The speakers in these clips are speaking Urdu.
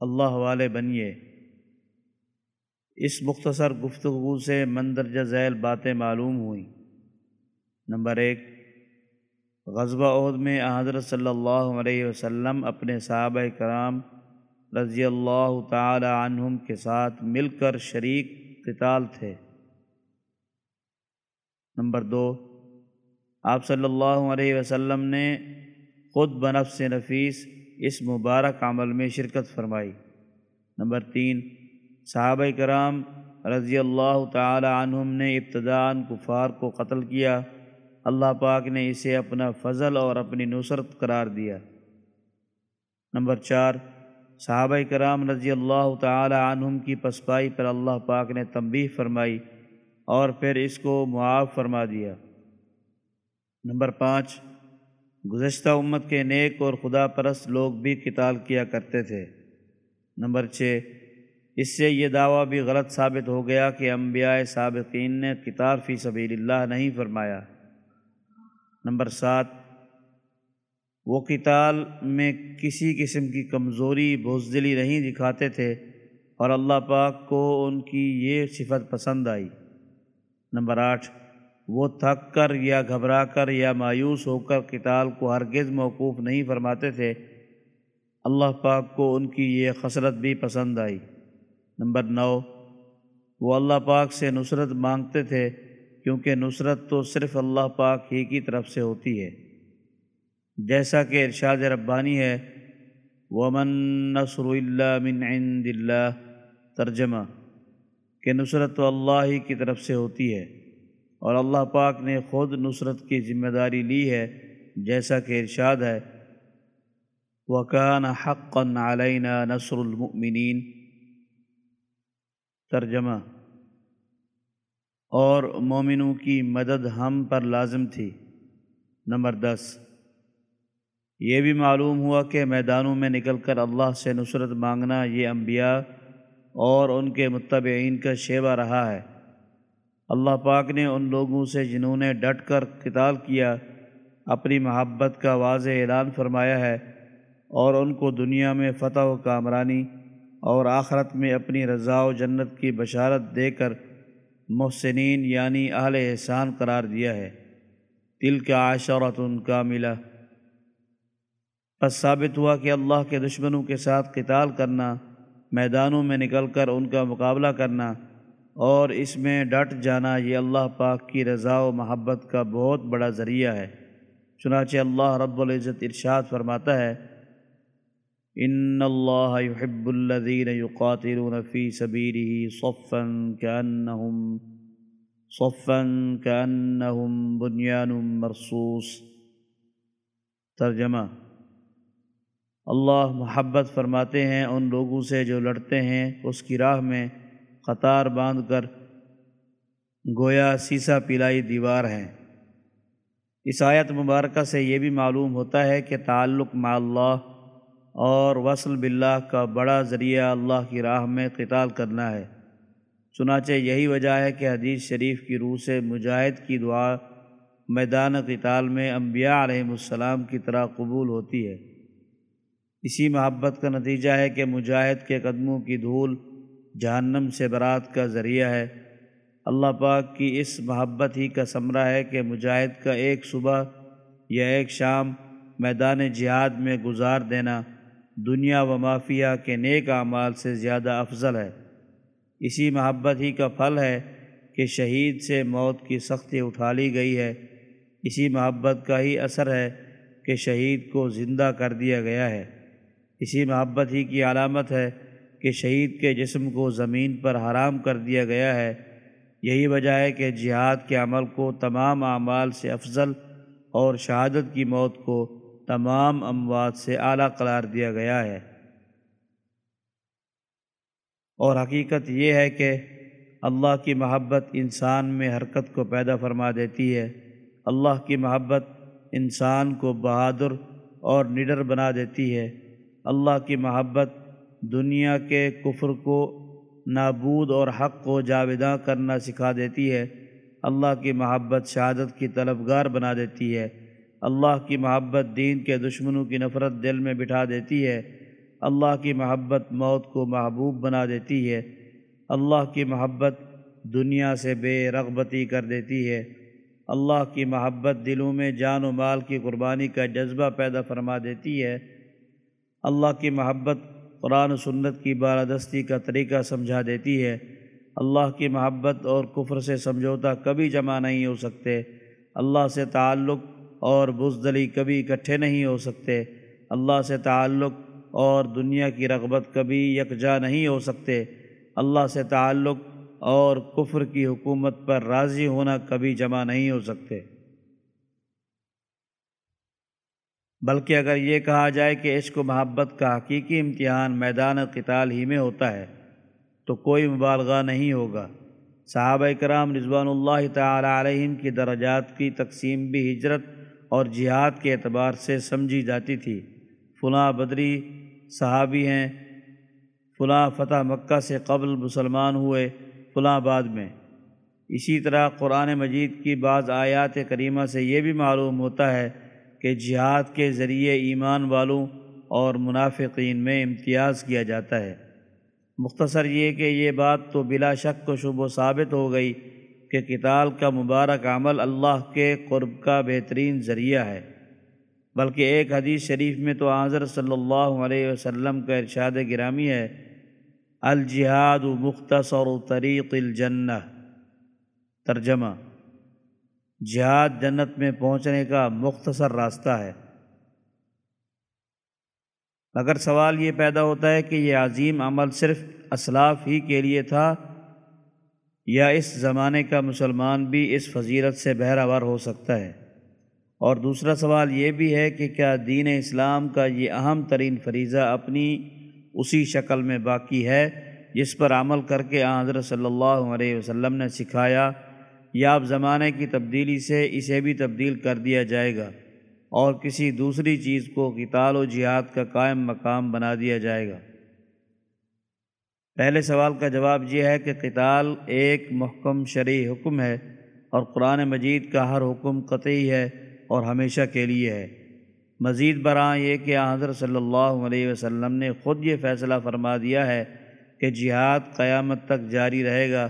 اللہ والے بنیے۔ اس مختصر گفتگو سے مندرجہ ذیل باتیں معلوم ہوئیں۔ نمبر ایک، غزوہ عہد میں حضرت صلی اللہ علیہ وسلم اپنے صحابہ کرام رضی اللہ تعالی عنہم کے ساتھ مل کر شریک قتال تھے۔ نمبر دو، آپ صلی اللہ علیہ وسلم نے خود بنفس نفیس اس مبارک عمل میں شرکت فرمائی۔ نمبر تین، صحابہ کرام رضی اللہ تعالی عنہم نے ابتداء کفار کو قتل کیا۔ اللہ پاک نے اسے اپنا فضل اور اپنی نصرت قرار دیا۔ نمبر چار، صحابہ کرام رضی اللہ تعالی عنہم کی پسپائی پر اللہ پاک نے تنبیہ فرمائی اور پھر اس کو معاف فرما دیا۔ نمبر پانچ گزشتہ امت کے نیک اور خدا پرست لوگ بھی قتال کیا کرتے تھے۔ نمبر چھ، اس سے یہ دعویٰ بھی غلط ثابت ہو گیا کہ انبیاء سابقین نے قتال فی سبیل اللہ نہیں فرمایا۔ نمبر سات، وہ قتال میں کسی قسم کی کمزوری بوزدلی نہیں دکھاتے تھے اور اللہ پاک کو ان کی یہ صفت پسند آئی۔ نمبر آٹھ وہ تھک کر یا گھبرا کر یا مایوس ہو کر قتال کو ہرگز موقوف نہیں فرماتے تھے، اللہ پاک کو ان کی یہ خسرت بھی پسند آئی۔ نمبر نو، وہ اللہ پاک سے نصرت مانگتے تھے، کیونکہ نصرت تو صرف اللہ پاک ہی کی طرف سے ہوتی ہے۔ جیسا کہ ارشاد ربانی ہے، ومن نصر اللہ من عند اللہ ترجمہ، کہ نصرت تو اللہ ہی کی طرف سے ہوتی ہے۔ اور اللہ پاک نے خود نصرت کی ذمہ داری لی ہے، جیسا کہ ارشاد ہے۔ وکان حقا علینا نصر المؤمنین ترجمہ۔ اور مومنوں کی مدد ہم پر لازم تھی۔ نمبر دس۔ یہ بھی معلوم ہوا کہ میدانوں میں نکل کر اللہ سے نصرت مانگنا یہ انبیاء اور ان کے متبعین کا شیوہ رہا ہے۔ اللہ پاک نے ان لوگوں سے جنہوں نے ڈٹ کر قتال کیا، اپنی محبت کا واضح اعلان فرمایا ہے اور ان کو دنیا میں فتح و کامرانی اور آخرت میں اپنی رضا و جنت کی بشارت دے کر محسنین یعنی اہل احسان قرار دیا ہے۔ دل کا عشرت ان کا ملا بس ثابت ہوا کہ اللہ کے دشمنوں کے ساتھ قتال کرنا، میدانوں میں نکل کر ان کا مقابلہ کرنا اور اس میں ڈٹ جانا یہ اللہ پاک کی رضا و محبت کا بہت بڑا ذریعہ ہے۔ چنانچہ اللہ رب العزت ارشاد فرماتا ہے، ان اللہ يحب الذين يقاتلون في سبيله صفا كأنهم صفا كأنهم بنيان مرصوص۔ ترجمہ اللہ محبت فرماتے ہیں ان لوگوں سے جو لڑتے ہیں اس کی راہ میں قطار باندھ کر گویا سیسا پلائی دیوار ہیں اس آیت مبارکہ سے یہ بھی معلوم ہوتا ہے کہ تعلق مع اللہ اور وصل باللہ کا بڑا ذریعہ اللہ کی راہ میں قتال کرنا ہے۔ چنانچہ یہی وجہ ہے کہ حدیث شریف کی روح سے مجاہد کی دعا میدان قتال میں انبیاء علیہ السلام کی طرح قبول ہوتی ہے۔ اسی محبت کا نتیجہ ہے کہ مجاہد کے قدموں کی دھول جہنم سے برات کا ذریعہ ہے۔ اللہ پاک کی اس محبت ہی کا ثمرہ ہے کہ مجاہد کا ایک صبح یا ایک شام میدان جہاد میں گزار دینا دنیا و مافیہ کے نیک اعمال سے زیادہ افضل ہے۔ اسی محبت ہی کا پھل ہے کہ شہید سے موت کی سختی اٹھا لی گئی ہے۔ اسی محبت کا ہی اثر ہے کہ شہید کو زندہ کر دیا گیا ہے۔ اسی محبت ہی کی علامت ہے کہ شہید کے جسم کو زمین پر حرام کر دیا گیا ہے۔ یہی وجہ ہے کہ جہاد کے عمل کو تمام اعمال سے افضل اور شہادت کی موت کو تمام اموات سے اعلیٰ قرار دیا گیا ہے۔ اور حقیقت یہ ہے کہ اللہ کی محبت انسان میں حرکت کو پیدا فرما دیتی ہے۔ اللہ کی محبت انسان کو بہادر اور نڈر بنا دیتی ہے۔ اللہ کی محبت دنیا کے کفر کو نابود اور حق کو جاویداں کرنا سکھا دیتی ہے۔ اللہ کی محبت شہادت کی طلبگار بنا دیتی ہے۔ اللہ کی محبت دین کے دشمنوں کی نفرت دل میں بٹھا دیتی ہے۔ اللہ کی محبت موت کو محبوب بنا دیتی ہے۔ اللہ کی محبت دنیا سے بے رغبتی کر دیتی ہے۔ اللہ کی محبت دلوں میں جان و مال کی قربانی کا جذبہ پیدا فرما دیتی ہے۔ اللہ کی محبت قرآن و سنت کی بالادستی کا طریقہ سمجھا دیتی ہے۔ اللہ کی محبت اور کفر سے سمجھوتا کبھی جمع نہیں ہو سکتے۔ اللہ سے تعلق اور بزدلی کبھی اکٹھے نہیں ہو سکتے۔ اللہ سے تعلق اور دنیا کی رغبت کبھی یکجا نہیں ہو سکتے۔ اللہ سے تعلق اور کفر کی حکومت پر راضی ہونا کبھی جمع نہیں ہو سکتے۔ بلکہ اگر یہ کہا جائے کہ عشق و محبت کا حقیقی امتحان میدان قتال ہی میں ہوتا ہے، تو کوئی مبالغہ نہیں ہوگا۔ صحابہ کرام رضوان اللہ تعالی علیہم کی درجات کی تقسیم بھی ہجرت اور جہاد کے اعتبار سے سمجھی جاتی تھی۔ فلاں بدری صحابی ہیں، فلاں فتح مکہ سے قبل مسلمان ہوئے، فلاں بعد میں۔ اسی طرح قرآن مجید کی بعض آیات کریمہ سے یہ بھی معلوم ہوتا ہے کہ جہاد کے ذریعے ایمان والوں اور منافقین میں امتیاز کیا جاتا ہے۔ مختصر یہ کہ یہ بات تو بلا شک و شب و ثابت ہو گئی کہ کتال کا مبارک عمل اللہ کے قرب کا بہترین ذریعہ ہے۔ بلکہ ایک حدیث شریف میں تو حضر صلی اللہ علیہ وسلم کا ارشاد گرامی ہے، الجہاد مختصر طریق الجنہ۔ ترجمہ جہاد جنت میں پہنچنے کا مختصر راستہ ہے۔ مگر سوال یہ پیدا ہوتا ہے کہ یہ عظیم عمل صرف اسلاف ہی کے لیے تھا یا اس زمانے کا مسلمان بھی اس فضیرت سے بہراور ہو سکتا ہے؟ اور دوسرا سوال یہ بھی ہے کہ کیا دین اسلام کا یہ اہم ترین فریضہ اپنی اسی شکل میں باقی ہے جس پر عمل کر کے حضرت صلی اللہ علیہ وسلم نے سکھایا یا اب زمانے کی تبدیلی سے اسے بھی تبدیل کر دیا جائے گا اور کسی دوسری چیز کو قتال و جہاد کا قائم مقام بنا دیا جائے گا۔ پہلے سوال کا جواب یہ ہے کہ قتال ایک محکم شرعی حکم ہے اور قرآن مجید کا ہر حکم قطعی ہے اور ہمیشہ کے لیے ہے۔ مزید برآں یہ کہ حضرت صلی اللہ علیہ وسلم نے خود یہ فیصلہ فرما دیا ہے کہ جہاد قیامت تک جاری رہے گا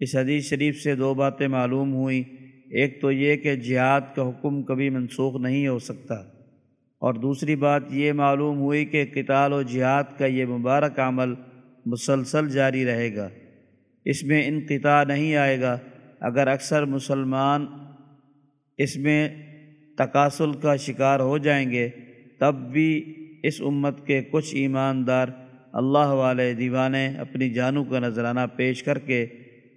اس حدیث شریف سے دو باتیں معلوم ہوئیں۔ ایک تو یہ کہ جہاد کا حکم کبھی منسوخ نہیں ہو سکتا۔ اور دوسری بات یہ معلوم ہوئی کہ قتال و جہاد کا یہ مبارک عمل مسلسل جاری رہے گا۔ اس میں انقطاع نہیں آئے گا۔ اگر اکثر مسلمان اس میں تقاصل کا شکار ہو جائیں گے، تب بھی اس امت کے کچھ ایماندار اللہ والے دیوانے اپنی جانوں کا نذرانہ پیش کر کے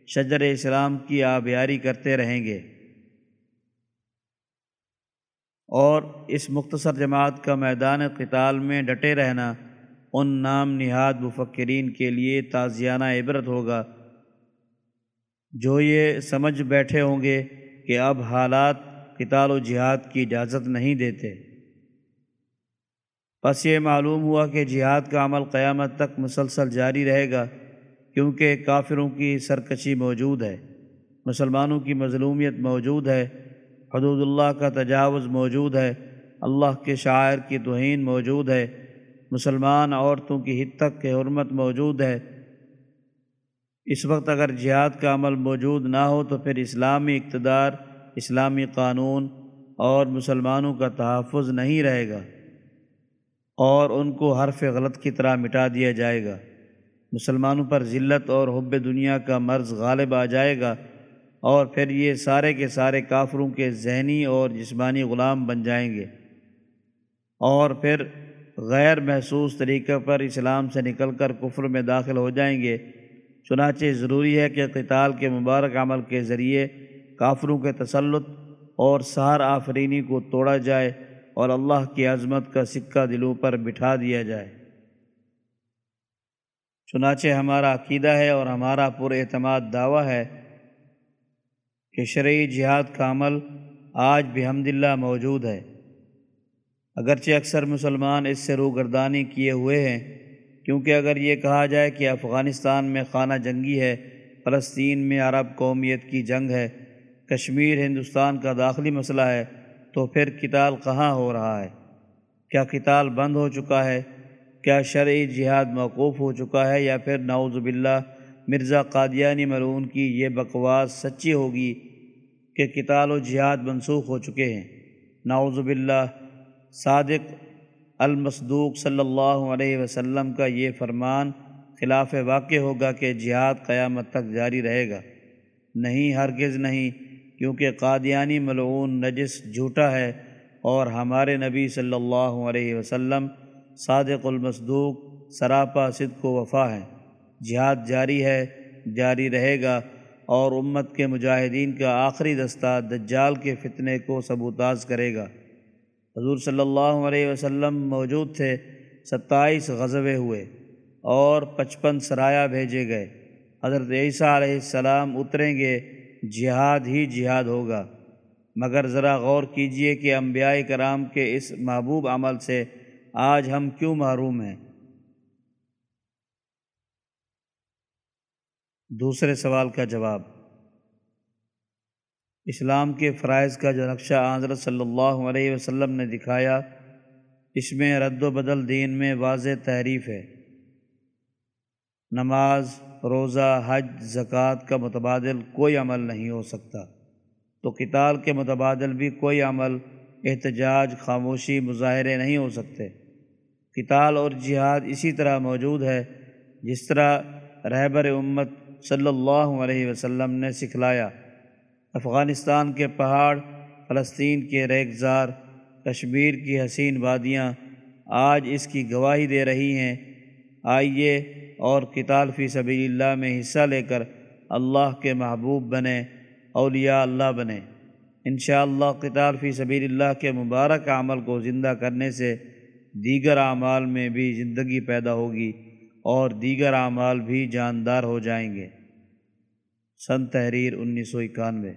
شجر اسلام کی آبیاری کرتے رہیں گے۔ اور اس مختصر جماعت کا میدان قتال میں ڈٹے رہنا ان نام نہاد مفکرین کے لیے تازیانہ عبرت ہوگا۔ جو یہ سمجھ بیٹھے ہوں گے کہ اب حالات قتال و جہاد کی اجازت نہیں دیتے۔ بس یہ معلوم ہوا کہ جہاد کا عمل قیامت تک مسلسل جاری رہے گا۔ کیونکہ کافروں کی سرکشی موجود ہے، مسلمانوں کی مظلومیت موجود ہے، حدود اللہ کا تجاوز موجود ہے، اللہ کے شاعر کی توہین موجود ہے، مسلمان عورتوں کی حد تک کے حرمت موجود ہے۔ اس وقت اگر جہاد کا عمل موجود نہ ہو تو پھر اسلامی اقتدار، اسلامی قانون اور مسلمانوں کا تحفظ نہیں رہے گا اور ان کو حرف غلط کی طرح مٹا دیا جائے گا۔ مسلمانوں پر ذلت اور حب دنیا کا مرض غالب آ جائے گا اور پھر یہ سارے کے سارے کافروں کے ذہنی اور جسمانی غلام بن جائیں گے۔ اور پھر غیر محسوس طریقے پر اسلام سے نکل کر کفر میں داخل ہو جائیں گے۔ چنانچہ ضروری ہے کہ قتال کے مبارک عمل کے ذریعے کافروں کے تسلط اور سہار آفرینی کو توڑا جائے اور اللہ کی عظمت کا سکہ دلوں پر بٹھا دیا جائے۔ چنانچہ ہمارا عقیدہ ہے اور ہمارا پر اعتماد دعویٰ ہے کہ شرعی جہاد کا عمل آج بھی حمد اللہ موجود ہے۔ اگرچہ اکثر مسلمان اس سے روگردانی کیے ہوئے ہیں، کیونکہ اگر یہ کہا جائے کہ افغانستان میں خانہ جنگی ہے، فلسطین میں عرب قومیت کی جنگ ہے، کشمیر، ہندوستان کا داخلی مسئلہ ہے، تو پھر کتال کہاں ہو رہا ہے؟ کیا کتال بند ہو چکا ہے؟ کیا شرعی جہاد موقوف ہو چکا ہے یا پھر نعوذ باللہ مرزا قادیانی ملعون کی یہ بکواس سچی ہوگی کہ کتال و جہاد منسوخ ہو چکے ہیں؟ نعوذ باللہ، صادق المصدوق صلی اللہ علیہ وسلم کا یہ فرمان خلاف واقع ہوگا کہ جہاد قیامت تک جاری رہے گا۔ نہیں، ہرگز نہیں، کیونکہ قادیانی ملعون نجس جھوٹا ہے اور ہمارے نبی صلی اللہ علیہ وسلم صادق المصدوق، سراپا صدق و وفا ہے۔ جہاد جاری ہے، جاری رہے گا اور امت کے مجاہدین کا آخری دستہ دجال کے فتنے کو سبوتاز کرے گا۔ حضور صلی اللہ علیہ وسلم موجود تھے، ستائیس غزوے ہوئے اور پچپن سرایا بھیجے گئے۔ حضرت عیسیٰ علیہ السلام اتریں گے، جہاد ہی جہاد ہوگا۔ مگر ذرا غور کیجیے کہ انبیاء کرام کے اس محبوب عمل سے آج ہم کیوں محروم ہیں؟ دوسرے سوال کا جواب، اسلام کے فرائض کا جو نقشہ حضرت صلی اللہ علیہ وسلم نے دکھایا، اس میں رد و بدل دین میں واضح تحریف ہے۔ نماز، روزہ، حج، زکوٰۃ کا متبادل کوئی عمل نہیں ہو سکتا۔ تو کتال کے متبادل بھی کوئی عمل، احتجاج، خاموشی، مظاہرے نہیں ہو سکتے۔ کتال اور جہاد اسی طرح موجود ہے جس طرح رہبر امت صلی اللہ علیہ وسلم نے سکھلایا۔ افغانستان کے پہاڑ، فلسطین کے ریگزار، کشمیر کی حسین وادیاں آج اس کی گواہی دے رہی ہیں۔ آئیے اور کتال فی سبیل اللہ میں حصہ لے کر اللہ کے محبوب بنے، اولیاء اللہ بنے۔ انشاءاللہ قتال فی سبیل اللہ کے مبارک عمل کو زندہ کرنے سے دیگر اعمال میں بھی زندگی پیدا ہوگی اور دیگر اعمال بھی جاندار ہو جائیں گے۔ سن تحریر انیس سو اکانوے۔